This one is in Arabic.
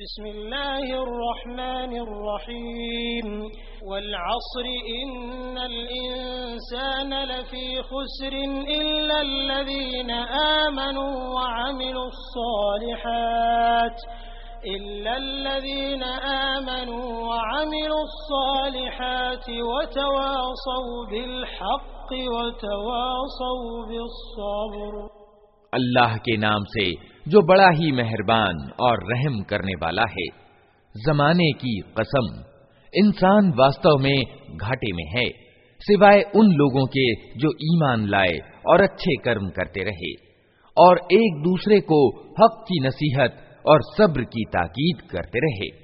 بسم الله الرحمن الرحيم. والعصر إن الإنسان لفي خسر إلا الذين آمنوا وعملوا الصالحات. إلا الذين آمنوا وعملوا الصالحات وتواصوا بالحق وتواصوا بالصبر. الله کے نام سے जो बड़ा ही मेहरबान और रहम करने वाला है। जमाने की कसम, इंसान वास्तव में घाटे में है, सिवाय उन लोगों के जो ईमान लाए और अच्छे कर्म करते रहे, और एक दूसरे को हक की नसीहत और सब्र की ताकीद करते रहे।